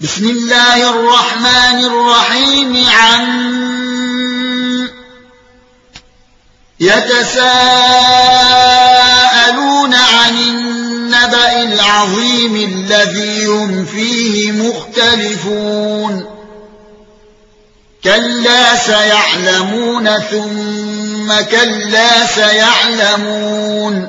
بسم الله الرحمن الرحيم عن يتساءلون عن النبأ العظيم الذي هم فيه مختلفون. كلا سيعلمون ثم كلا سيعلمون.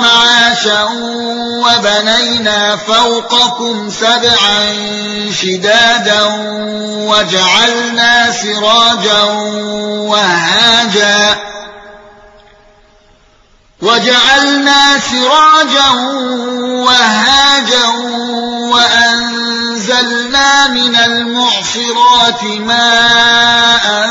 معاشا وبنينا فوقكم سبعا شدادا وجعلنا سراجا وهاجا وجعلنا سراجا وهاجا وأنزلنا من المعصرات ماء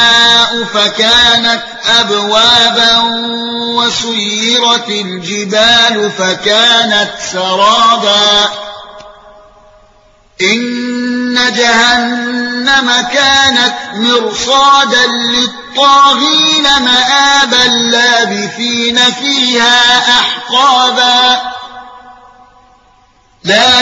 فكانت أبوابا وسيرت الجبال فكانت سرابا. إن جهنم كانت مرصادا للطاغين مآبا لابثين فيها أحقابا. لا